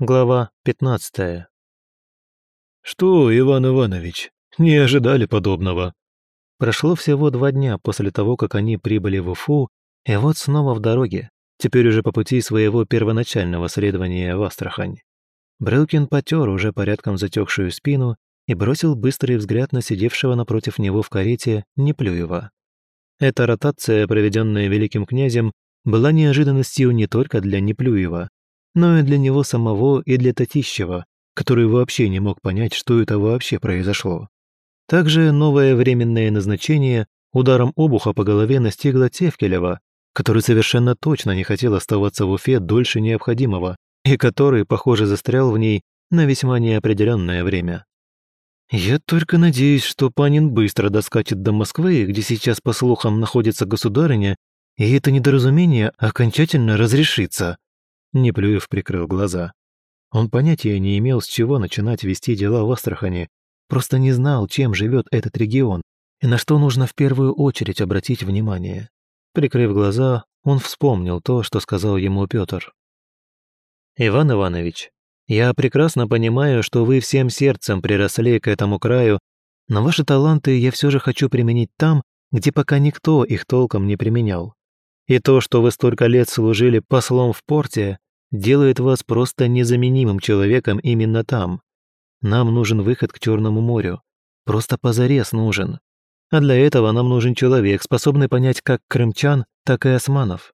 Глава 15. «Что, Иван Иванович, не ожидали подобного?» Прошло всего два дня после того, как они прибыли в Уфу, и вот снова в дороге, теперь уже по пути своего первоначального следования в Астрахань. Брылкин потер уже порядком затекшую спину и бросил быстрый взгляд на сидевшего напротив него в карете Неплюева. Эта ротация, проведенная великим князем, была неожиданностью не только для Неплюева, но и для него самого и для Татищева, который вообще не мог понять, что это вообще произошло. Также новое временное назначение ударом обуха по голове настигло Тевкелева, который совершенно точно не хотел оставаться в Уфе дольше необходимого и который, похоже, застрял в ней на весьма неопределенное время. «Я только надеюсь, что Панин быстро доскачет до Москвы, где сейчас, по слухам, находится государыня, и это недоразумение окончательно разрешится», Неплюев прикрыл глаза. Он понятия не имел, с чего начинать вести дела в Астрахани, просто не знал, чем живет этот регион и на что нужно в первую очередь обратить внимание. Прикрыв глаза, он вспомнил то, что сказал ему Петр. «Иван Иванович, я прекрасно понимаю, что вы всем сердцем приросли к этому краю, но ваши таланты я все же хочу применить там, где пока никто их толком не применял. И то, что вы столько лет служили послом в порте, делает вас просто незаменимым человеком именно там. Нам нужен выход к Черному морю. Просто позарез нужен. А для этого нам нужен человек, способный понять как крымчан, так и османов.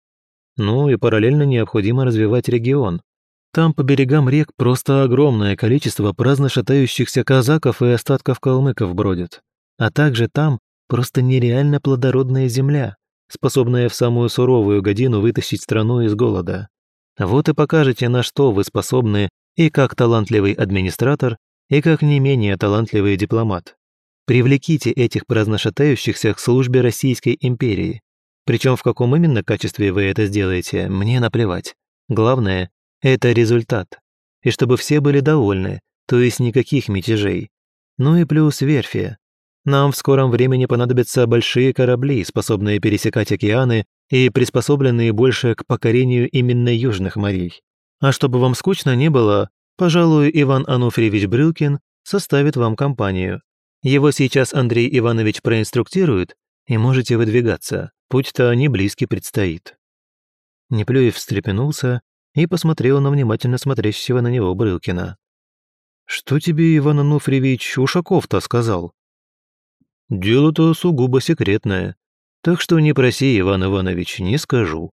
Ну и параллельно необходимо развивать регион. Там по берегам рек просто огромное количество праздно шатающихся казаков и остатков калмыков бродит. А также там просто нереально плодородная земля, способная в самую суровую годину вытащить страну из голода. Вот и покажете, на что вы способны и как талантливый администратор, и как не менее талантливый дипломат. Привлеките этих праздношатающихся к службе Российской империи. Причем в каком именно качестве вы это сделаете, мне наплевать. Главное – это результат. И чтобы все были довольны, то есть никаких мятежей. Ну и плюс верфи. Нам в скором времени понадобятся большие корабли, способные пересекать океаны и приспособленные больше к покорению именно южных морей. А чтобы вам скучно не было, пожалуй, Иван Ануфриевич Брылкин составит вам компанию. Его сейчас Андрей Иванович проинструктирует, и можете выдвигаться, путь-то не близкий предстоит». Неплюев встрепенулся и посмотрел на внимательно смотрящего на него Брылкина. «Что тебе Иван Ануфриевич Ушаков-то сказал?» «Дело-то сугубо секретное», так что не проси, Иван Иванович, не скажу.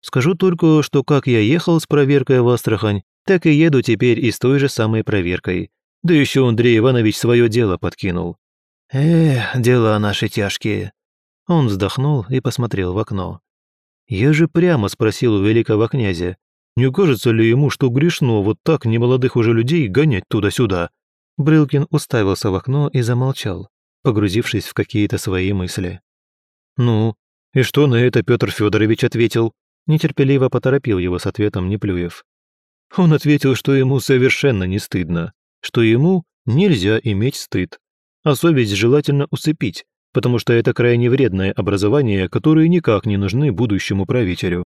Скажу только, что как я ехал с проверкой в Астрахань, так и еду теперь и с той же самой проверкой. Да еще Андрей Иванович свое дело подкинул. Эх, дела наши тяжкие. Он вздохнул и посмотрел в окно. Я же прямо спросил у великого князя, не кажется ли ему, что грешно вот так немолодых уже людей гонять туда-сюда? Брылкин уставился в окно и замолчал, погрузившись в какие-то свои мысли. «Ну, и что на это Петр Федорович ответил?» Нетерпеливо поторопил его с ответом Неплюев. Он ответил, что ему совершенно не стыдно, что ему нельзя иметь стыд, а совесть желательно усыпить, потому что это крайне вредное образование, которое никак не нужны будущему правителю.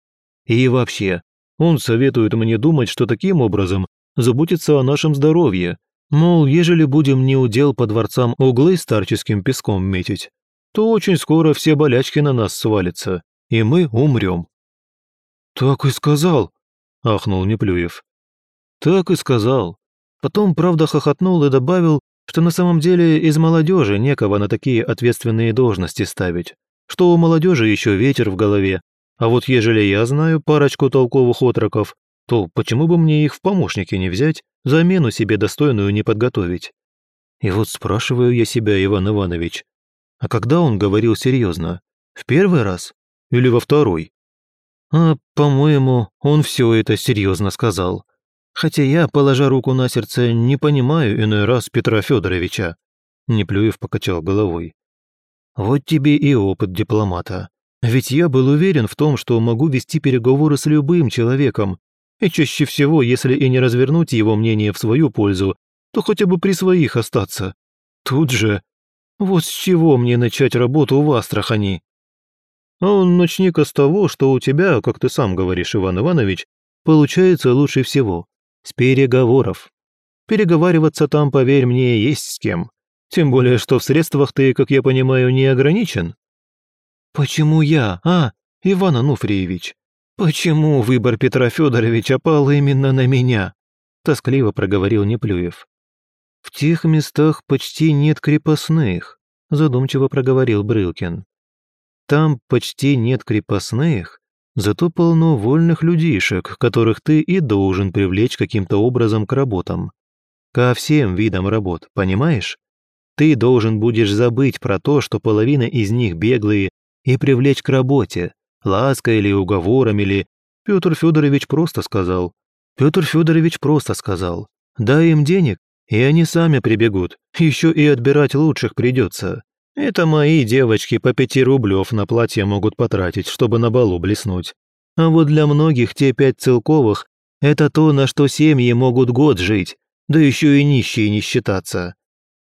И вообще, он советует мне думать, что таким образом заботится о нашем здоровье, мол, ежели будем не удел по дворцам углы старческим песком метить, то очень скоро все болячки на нас свалятся, и мы умрем». «Так и сказал», — ахнул Неплюев. «Так и сказал. Потом, правда, хохотнул и добавил, что на самом деле из молодежи некого на такие ответственные должности ставить, что у молодежи еще ветер в голове, а вот ежели я знаю парочку толковых отроков, то почему бы мне их в помощники не взять, замену себе достойную не подготовить? И вот спрашиваю я себя, Иван Иванович, а когда он говорил серьезно? В первый раз? Или во второй? А, по-моему, он все это серьезно сказал. Хотя я, положа руку на сердце, не понимаю иной раз Петра Федоровича. Неплюев покачал головой. Вот тебе и опыт дипломата. Ведь я был уверен в том, что могу вести переговоры с любым человеком, и чаще всего, если и не развернуть его мнение в свою пользу, то хотя бы при своих остаться. Тут же вот с чего мне начать работу в Астрахани? А начни-ка с того, что у тебя, как ты сам говоришь, Иван Иванович, получается лучше всего. с переговоров. Переговариваться там, поверь мне, есть с кем. Тем более, что в средствах ты, как я понимаю, не ограничен. Почему я, а, Иван Ануфриевич? Почему выбор Петра Федоровича пал именно на меня? Тоскливо проговорил Неплюев. В тех местах почти нет крепостных, задумчиво проговорил Брылкин. Там почти нет крепостных, зато полно вольных людишек, которых ты и должен привлечь каким-то образом к работам. Ко всем видам работ, понимаешь? Ты должен будешь забыть про то, что половина из них беглые, и привлечь к работе, лаской или уговором, или... Петр Федорович просто сказал. Петр Федорович просто сказал. Дай им денег, и они сами прибегут, еще и отбирать лучших придется. Это мои девочки по пяти рублев на платье могут потратить, чтобы на балу блеснуть. А вот для многих те пять целковых – это то, на что семьи могут год жить, да еще и нищие не считаться.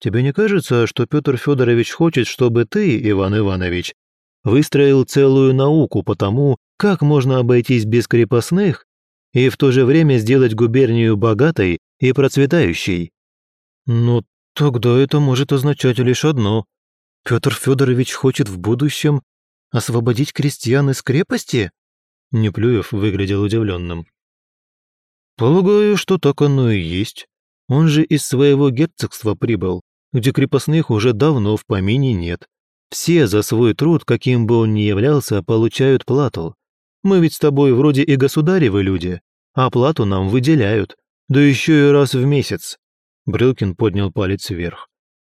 Тебе не кажется, что Петр Федорович хочет, чтобы ты, Иван Иванович, выстроил целую науку по тому, как можно обойтись без крепостных и в то же время сделать губернию богатой и процветающей? Ну, тогда это может означать лишь одно. Петр Федорович хочет в будущем освободить крестьян из крепости? Неплюев выглядел удивленным. Полагаю, что так оно и есть. Он же из своего герцогства прибыл, где крепостных уже давно в помине нет. Все за свой труд, каким бы он ни являлся, получают плату. Мы ведь с тобой вроде и государевы люди, а плату нам выделяют, да еще и раз в месяц». Брылкин поднял палец вверх.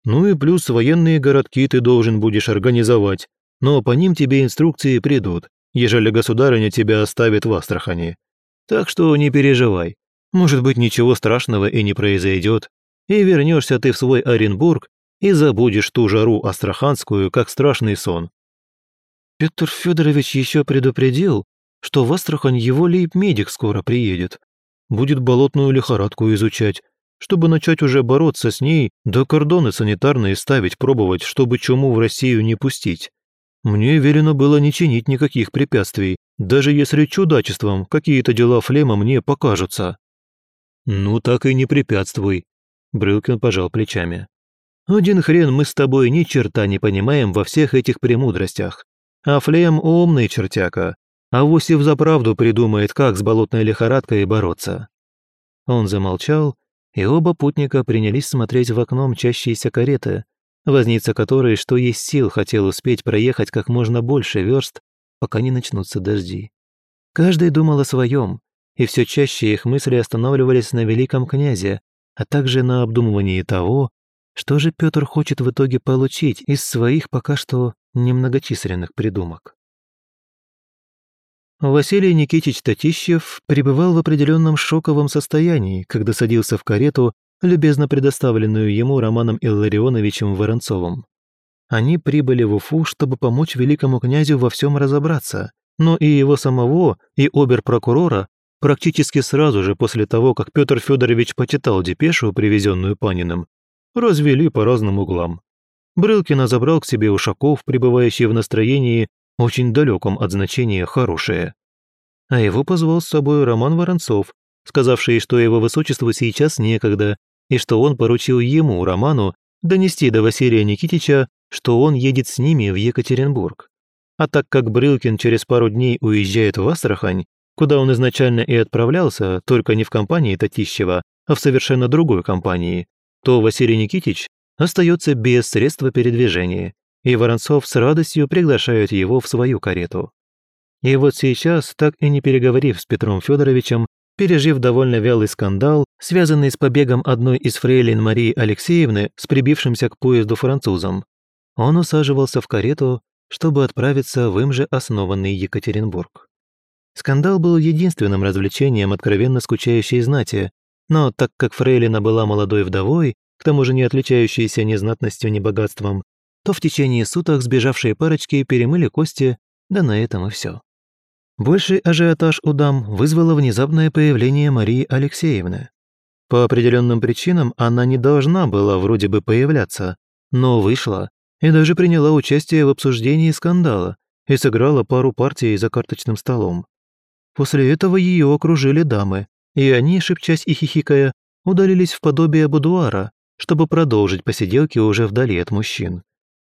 «Ну и плюс военные городки ты должен будешь организовать, но по ним тебе инструкции придут, ежели государыня тебя оставит в Астрахани. Так что не переживай, может быть, ничего страшного и не произойдет, и вернешься ты в свой Оренбург и забудешь ту жару астраханскую, как страшный сон. Петр Федорович еще предупредил, что в Астрахань его лейб-медик скоро приедет. Будет болотную лихорадку изучать, чтобы начать уже бороться с ней, да кордоны санитарные ставить, пробовать, чтобы чуму в Россию не пустить. Мне велено было не чинить никаких препятствий, даже если чудачеством какие-то дела Флема мне покажутся. Ну так и не препятствуй, Брылкин пожал плечами. «Один хрен мы с тобой ни черта не понимаем во всех этих премудростях. А Флем умный чертяка, а Вусев заправду придумает, как с болотной лихорадкой бороться». Он замолчал, и оба путника принялись смотреть в окно мчащиеся кареты, возница которой, что есть сил, хотел успеть проехать как можно больше верст, пока не начнутся дожди. Каждый думал о своем, и все чаще их мысли останавливались на великом князе, а также на обдумывании того, что же Петр хочет в итоге получить из своих пока что немногочисленных придумок. Василий Никитич Татищев пребывал в определенном шоковом состоянии, когда садился в карету, любезно предоставленную ему Романом Илларионовичем Воронцовым. Они прибыли в Уфу, чтобы помочь великому князю во всем разобраться, но и его самого, и обер-прокурора Практически сразу же после того, как Петр Федорович почитал депешу, привезенную Паниным, развели по разным углам. Брылкина забрал к себе Ушаков, пребывающий в настроении, очень далеком от значения «хорошее». А его позвал с собой Роман Воронцов, сказавший, что его высочеству сейчас некогда, и что он поручил ему, Роману, донести до Василия Никитича, что он едет с ними в Екатеринбург. А так как Брылкин через пару дней уезжает в Астрахань, куда он изначально и отправлялся, только не в компании Татищева, а в совершенно другой компании, то Василий Никитич остается без средства передвижения, и Воронцов с радостью приглашает его в свою карету. И вот сейчас, так и не переговорив с Петром Федоровичем, пережив довольно вялый скандал, связанный с побегом одной из фрейлин Марии Алексеевны с прибившимся к поезду французом, он усаживался в карету, чтобы отправиться в им же основанный Екатеринбург. Скандал был единственным развлечением откровенно скучающей знати, но так как Фрейлина была молодой вдовой, к тому же не отличающейся ни знатностью, ни богатством, то в течение суток сбежавшие парочки перемыли кости, да на этом и все. Больший ажиотаж у дам вызвало внезапное появление Марии Алексеевны. По определенным причинам она не должна была вроде бы появляться, но вышла и даже приняла участие в обсуждении скандала и сыграла пару партий за карточным столом. После этого ее окружили дамы, и они, шепчась и хихикая, удалились в подобие будуара, чтобы продолжить посиделки уже вдали от мужчин.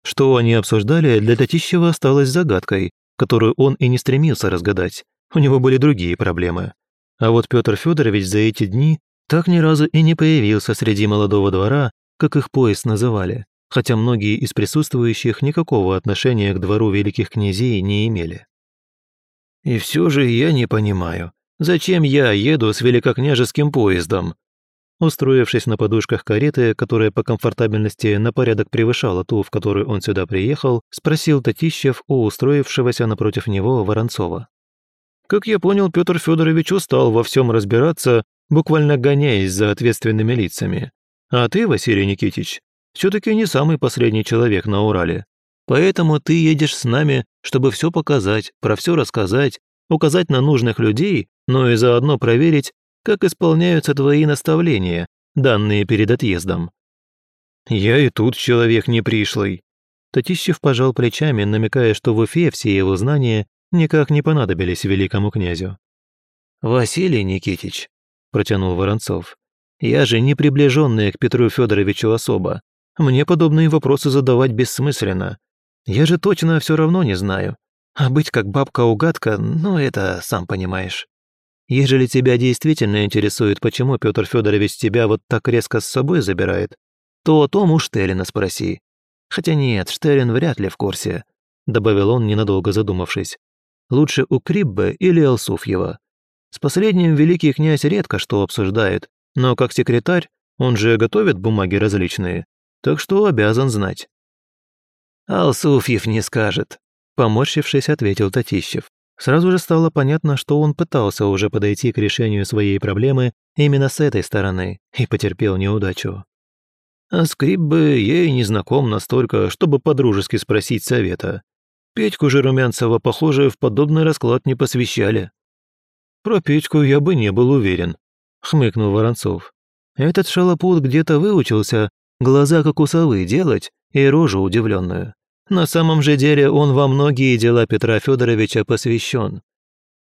Что они обсуждали, для Татищева осталось загадкой, которую он и не стремился разгадать. У него были другие проблемы. А вот Петр Федорович за эти дни так ни разу и не появился среди молодого двора, как их поезд называли, хотя многие из присутствующих никакого отношения к двору великих князей не имели. «И все же я не понимаю, зачем я еду с великокняжеским поездом?» Устроившись на подушках кареты, которая по комфортабельности на порядок превышала ту, в которую он сюда приехал, спросил Татищев у устроившегося напротив него Воронцова. Как я понял, Петр Федорович устал во всем разбираться, буквально гоняясь за ответственными лицами. А ты, Василий Никитич, все-таки не самый последний человек на Урале. Поэтому ты едешь с нами, чтобы все показать, про все рассказать, указать на нужных людей, но и заодно проверить, как исполняются твои наставления, данные перед отъездом». «Я и тут человек не пришлый». Татищев пожал плечами, намекая, что в Уфе все его знания никак не понадобились великому князю. «Василий Никитич», – протянул Воронцов, – «я же не приближенная к Петру Федоровичу особо. Мне подобные вопросы задавать бессмысленно. Я же точно все равно не знаю. А быть как бабка-угадка, ну это сам понимаешь». Ежели тебя действительно интересует, почему Петр Федорович тебя вот так резко с собой забирает, то о том у Штерина спроси. Хотя нет, Штерин вряд ли в курсе», — добавил он, ненадолго задумавшись. «Лучше у Криббе или Алсуфьева. С последним великий князь редко что обсуждает, но как секретарь он же готовит бумаги различные, так что обязан знать». «Алсуфьев не скажет», — поморщившись, ответил Татищев. Сразу же стало понятно, что он пытался уже подойти к решению своей проблемы именно с этой стороны и потерпел неудачу. А скрип бы ей не знаком настолько, чтобы подружески спросить совета. Петьку же Румянцева, похоже, в подобный расклад не посвящали. «Про Петьку я бы не был уверен», — хмыкнул Воронцов. «Этот шалопут где-то выучился, глаза как у совы делать и рожу удивленную. На самом же деле он во многие дела Петра Федоровича посвящен.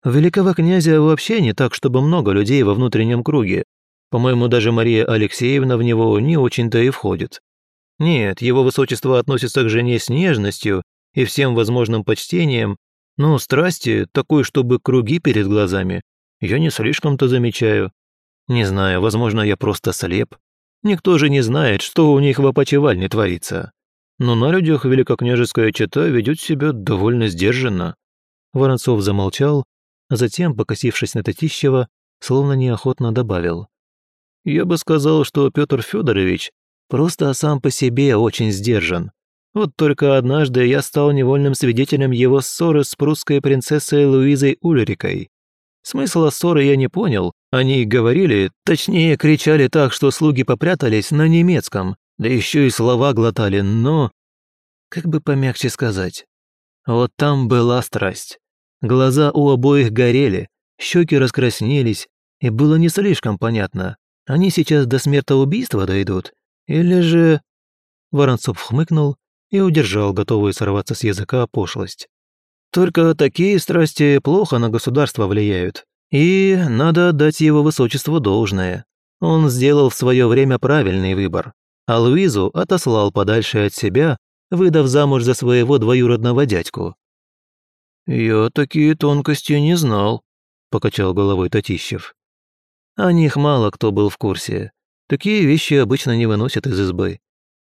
Великого князя вообще не так, чтобы много людей во внутреннем круге. По-моему, даже Мария Алексеевна в него не очень-то и входит. Нет, его высочество относится к жене с нежностью и всем возможным почтением, но страсти, такой, чтобы круги перед глазами, я не слишком-то замечаю. Не знаю, возможно, я просто слеп. Никто же не знает, что у них в опочивальне творится но на людях великокняжеская чета ведет себя довольно сдержанно». Воронцов замолчал, а затем, покосившись на Татищева, словно неохотно добавил. «Я бы сказал, что Петр Федорович просто сам по себе очень сдержан. Вот только однажды я стал невольным свидетелем его ссоры с прусской принцессой Луизой Ульрикой. Смысла ссоры я не понял, они говорили, точнее кричали так, что слуги попрятались на немецком, да еще и слова глотали, но... Как бы помягче сказать. Вот там была страсть. Глаза у обоих горели, щеки раскраснелись, и было не слишком понятно, они сейчас до смертоубийства дойдут, или же... Воронцов хмыкнул и удержал готовую сорваться с языка пошлость. Только такие страсти плохо на государство влияют, и надо отдать его высочеству должное. Он сделал в свое время правильный выбор а Луизу отослал подальше от себя, выдав замуж за своего двоюродного дядьку. «Я такие тонкости не знал», – покачал головой Татищев. О них мало кто был в курсе. Такие вещи обычно не выносят из избы.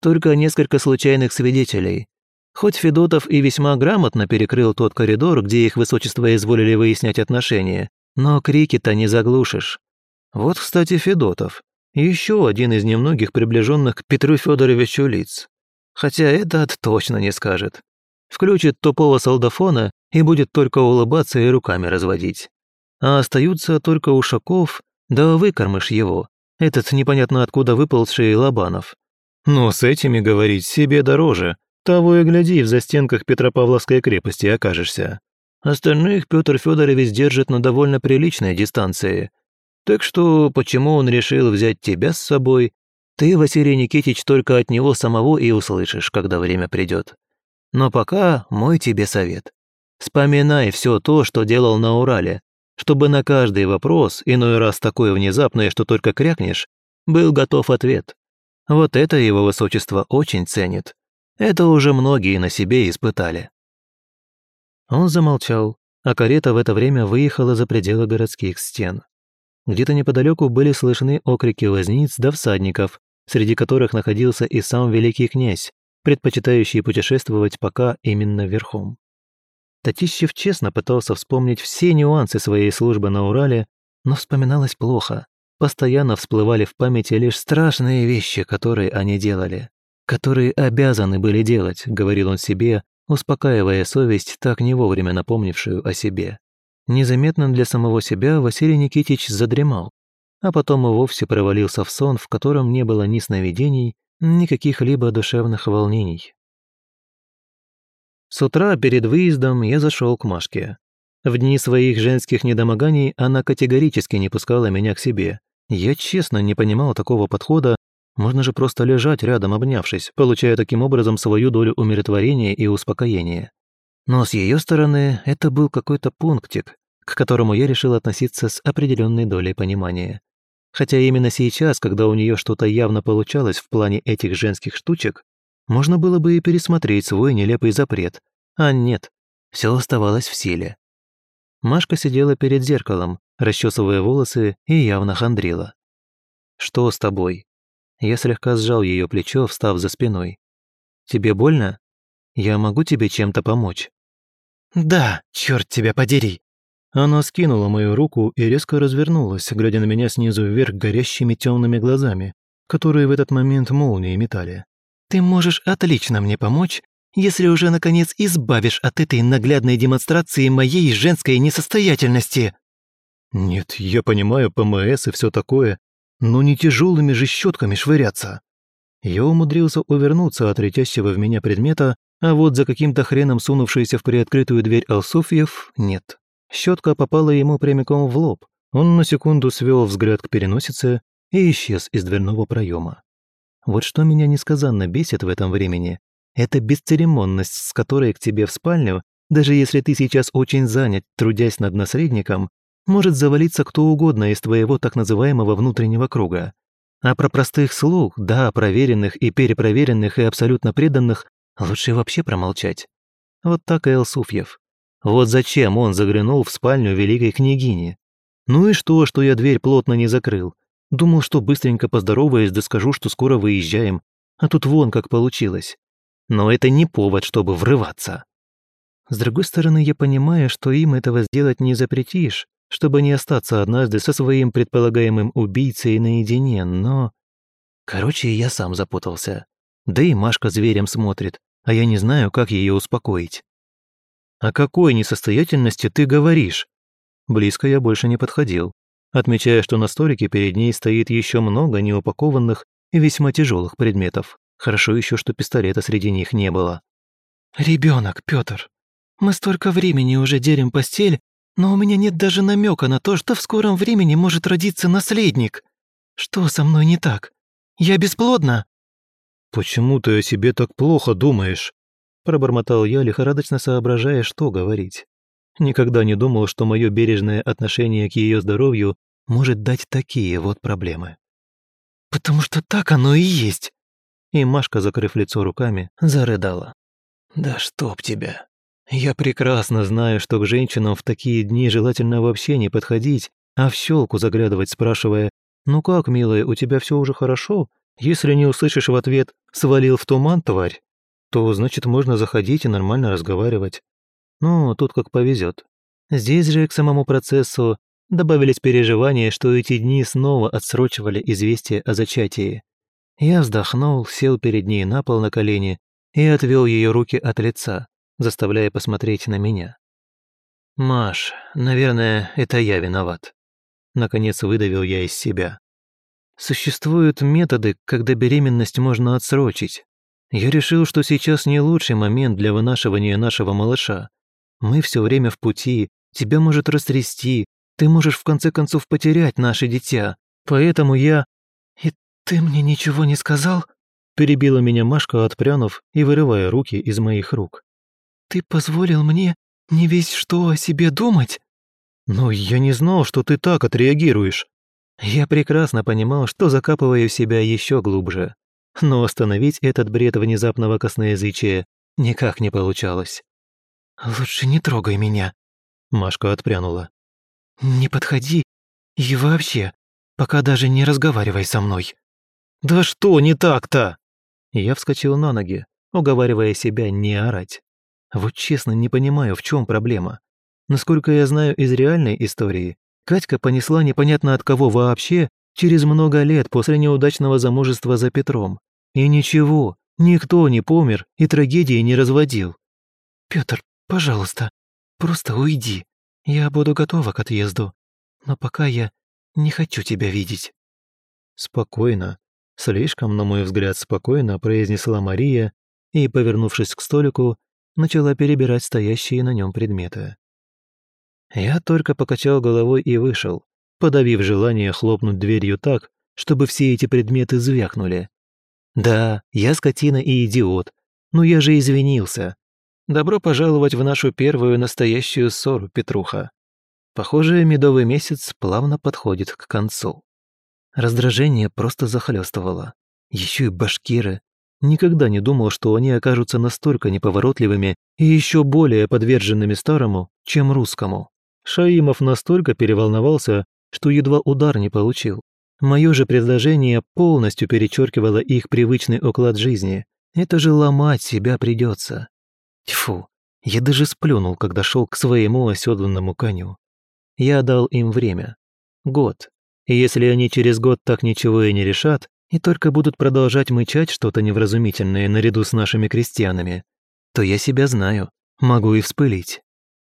Только несколько случайных свидетелей. Хоть Федотов и весьма грамотно перекрыл тот коридор, где их высочество изволили выяснять отношения, но крики-то не заглушишь. Вот, кстати, Федотов. Еще один из немногих приближенных к Петру Федоровичу лиц. Хотя этот точно не скажет. Включит тупого солдафона и будет только улыбаться и руками разводить. А остаются только Ушаков, да выкормыш его, этот непонятно откуда выползший Лобанов. Но с этими говорить себе дороже. Того и гляди, в застенках Петропавловской крепости окажешься. Остальных Петр Федорович держит на довольно приличной дистанции – так что почему он решил взять тебя с собой, ты, Василий Никитич, только от него самого и услышишь, когда время придет. Но пока мой тебе совет. Вспоминай все то, что делал на Урале, чтобы на каждый вопрос, иной раз такое внезапное, что только крякнешь, был готов ответ. Вот это его высочество очень ценит. Это уже многие на себе испытали. Он замолчал, а карета в это время выехала за пределы городских стен. Где-то неподалеку были слышны окрики возниц да всадников, среди которых находился и сам великий князь, предпочитающий путешествовать пока именно верхом. Татищев честно пытался вспомнить все нюансы своей службы на Урале, но вспоминалось плохо. Постоянно всплывали в памяти лишь страшные вещи, которые они делали. Которые обязаны были делать, говорил он себе, успокаивая совесть, так не вовремя напомнившую о себе. Незаметно для самого себя Василий Никитич задремал, а потом и вовсе провалился в сон, в котором не было ни сновидений, ни каких-либо душевных волнений. С утра перед выездом я зашел к Машке. В дни своих женских недомоганий она категорически не пускала меня к себе. Я честно не понимал такого подхода, можно же просто лежать рядом, обнявшись, получая таким образом свою долю умиротворения и успокоения. Но с ее стороны это был какой-то пунктик, к которому я решил относиться с определенной долей понимания. Хотя именно сейчас, когда у нее что-то явно получалось в плане этих женских штучек, можно было бы и пересмотреть свой нелепый запрет. А нет, все оставалось в силе. Машка сидела перед зеркалом, расчесывая волосы и явно хандрила. «Что с тобой?» Я слегка сжал ее плечо, встав за спиной. «Тебе больно? Я могу тебе чем-то помочь?» «Да, черт тебя подери!» Она скинула мою руку и резко развернулась, глядя на меня снизу вверх горящими темными глазами, которые в этот момент молнии метали. «Ты можешь отлично мне помочь, если уже, наконец, избавишь от этой наглядной демонстрации моей женской несостоятельности!» «Нет, я понимаю ПМС и все такое, но не тяжелыми же щетками швыряться. Я умудрился увернуться от летящего в меня предмета, а вот за каким-то хреном сунувшийся в приоткрытую дверь Алсуфьев нет. Щетка попала ему прямиком в лоб. Он на секунду свел взгляд к переносице и исчез из дверного проема. Вот что меня несказанно бесит в этом времени, это бесцеремонность, с которой к тебе в спальню, даже если ты сейчас очень занят, трудясь над наследником, может завалиться кто угодно из твоего так называемого внутреннего круга. А про простых слуг, да, проверенных и перепроверенных и абсолютно преданных, лучше вообще промолчать. Вот так и Элсуфьев. Вот зачем он заглянул в спальню великой княгини. Ну и что, что я дверь плотно не закрыл? Думал, что быстренько поздороваюсь, да скажу, что скоро выезжаем. А тут вон как получилось. Но это не повод, чтобы врываться. С другой стороны, я понимаю, что им этого сделать не запретишь, чтобы не остаться однажды со своим предполагаемым убийцей наедине, но... Короче, я сам запутался. Да и Машка зверем смотрит, а я не знаю, как ее успокоить. «О какой несостоятельности ты говоришь?» Близко я больше не подходил, отмечая, что на столике перед ней стоит еще много неупакованных и весьма тяжелых предметов. Хорошо еще, что пистолета среди них не было. Ребенок, Петр. Мы столько времени уже делим постель, но у меня нет даже намека на то, что в скором времени может родиться наследник. Что со мной не так? Я бесплодна?» «Почему ты о себе так плохо думаешь?» Пробормотал я, лихорадочно соображая, что говорить. Никогда не думал, что мое бережное отношение к ее здоровью может дать такие вот проблемы. «Потому что так оно и есть!» И Машка, закрыв лицо руками, зарыдала. «Да чтоб тебя!» Я прекрасно знаю, что к женщинам в такие дни желательно вообще не подходить, а в щелку заглядывать, спрашивая «Ну как, милая, у тебя все уже хорошо?» Если не услышишь в ответ «свалил в туман, тварь», то значит можно заходить и нормально разговаривать. Ну, тут как повезет. Здесь же к самому процессу добавились переживания, что эти дни снова отсрочивали известие о зачатии. Я вздохнул, сел перед ней на пол на колени и отвел ее руки от лица заставляя посмотреть на меня. «Маш, наверное, это я виноват». Наконец выдавил я из себя. Существуют методы, когда беременность можно отсрочить. Я решил, что сейчас не лучший момент для вынашивания нашего малыша. Мы все время в пути, тебя может растрясти, ты можешь в конце концов потерять наше дитя. Поэтому я... И ты мне ничего не сказал? Перебила меня Машка, отпрянув и вырывая руки из моих рук. «Ты позволил мне не весь что о себе думать?» «Но я не знал, что ты так отреагируешь». Я прекрасно понимал, что закапываю себя еще глубже. Но остановить этот бред внезапного косноязычия никак не получалось. «Лучше не трогай меня», — Машка отпрянула. «Не подходи и вообще, пока даже не разговаривай со мной». «Да что не так-то?» Я вскочил на ноги, уговаривая себя не орать. Вот честно не понимаю, в чем проблема. Насколько я знаю из реальной истории, Катька понесла непонятно от кого вообще через много лет после неудачного замужества за Петром. И ничего, никто не помер и трагедии не разводил. «Пётр, пожалуйста, просто уйди. Я буду готова к отъезду. Но пока я не хочу тебя видеть». Спокойно, слишком, на мой взгляд, спокойно произнесла Мария и, повернувшись к столику, начала перебирать стоящие на нем предметы. Я только покачал головой и вышел, подавив желание хлопнуть дверью так, чтобы все эти предметы звякнули. Да, я скотина и идиот, но я же извинился. Добро пожаловать в нашу первую настоящую ссору, Петруха. Похоже, медовый месяц плавно подходит к концу. Раздражение просто захлестывало. Еще и башкиры. Никогда не думал, что они окажутся настолько неповоротливыми и еще более подверженными старому, чем русскому. Шаимов настолько переволновался, что едва удар не получил. Мое же предложение полностью перечеркивало их привычный уклад жизни. Это же ломать себя придется. Тьфу, я даже сплюнул, когда шел к своему оседланному коню. Я дал им время. Год. И если они через год так ничего и не решат, и только будут продолжать мычать что-то невразумительное наряду с нашими крестьянами, то я себя знаю, могу и вспылить.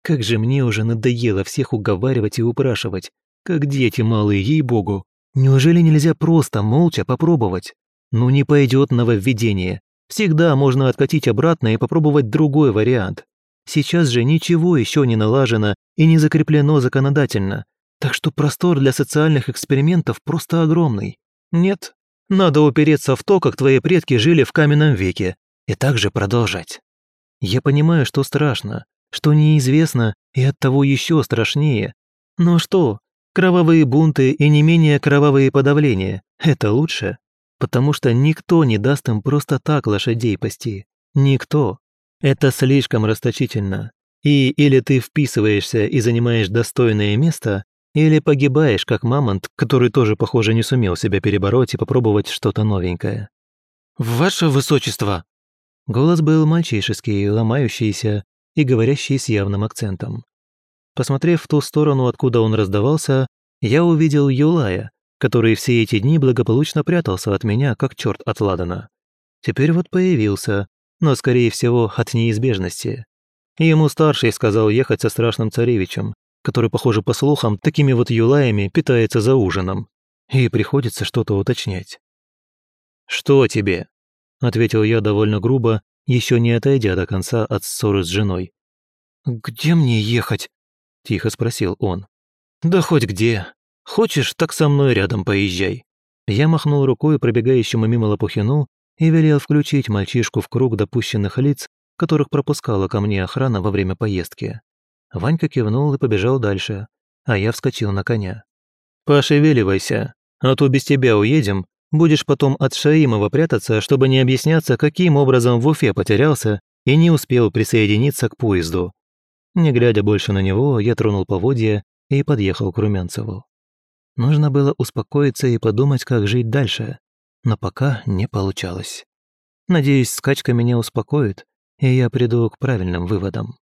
Как же мне уже надоело всех уговаривать и упрашивать. Как дети малые, ей-богу. Неужели нельзя просто молча попробовать? Ну не пойдет нововведение. Всегда можно откатить обратно и попробовать другой вариант. Сейчас же ничего еще не налажено и не закреплено законодательно. Так что простор для социальных экспериментов просто огромный. Нет, надо упереться в то, как твои предки жили в каменном веке, и также продолжать. Я понимаю, что страшно, что неизвестно и оттого еще страшнее. Но что, кровавые бунты и не менее кровавые подавления – это лучше? Потому что никто не даст им просто так лошадей пасти. Никто. Это слишком расточительно. И или ты вписываешься и занимаешь достойное место, или погибаешь, как мамонт, который тоже, похоже, не сумел себя перебороть и попробовать что-то новенькое. «Ваше высочество!» Голос был мальчишеский, ломающийся, и говорящий с явным акцентом. Посмотрев в ту сторону, откуда он раздавался, я увидел Юлая, который все эти дни благополучно прятался от меня, как черт от Ладана. Теперь вот появился, но, скорее всего, от неизбежности. Ему старший сказал ехать со страшным царевичем, который, похоже, по слухам, такими вот юлаями питается за ужином. И приходится что-то уточнять. «Что тебе?» — ответил я довольно грубо, еще не отойдя до конца от ссоры с женой. «Где мне ехать?» – тихо спросил он. «Да хоть где. Хочешь, так со мной рядом поезжай». Я махнул рукой пробегающему мимо Лопухину и велел включить мальчишку в круг допущенных лиц, которых пропускала ко мне охрана во время поездки. Ванька кивнул и побежал дальше, а я вскочил на коня. «Пошевеливайся, а то без тебя уедем, Будешь потом от Шаимова прятаться, чтобы не объясняться, каким образом в Уфе потерялся и не успел присоединиться к поезду. Не глядя больше на него, я тронул поводья и подъехал к Румянцеву. Нужно было успокоиться и подумать, как жить дальше, но пока не получалось. Надеюсь, скачка меня успокоит, и я приду к правильным выводам.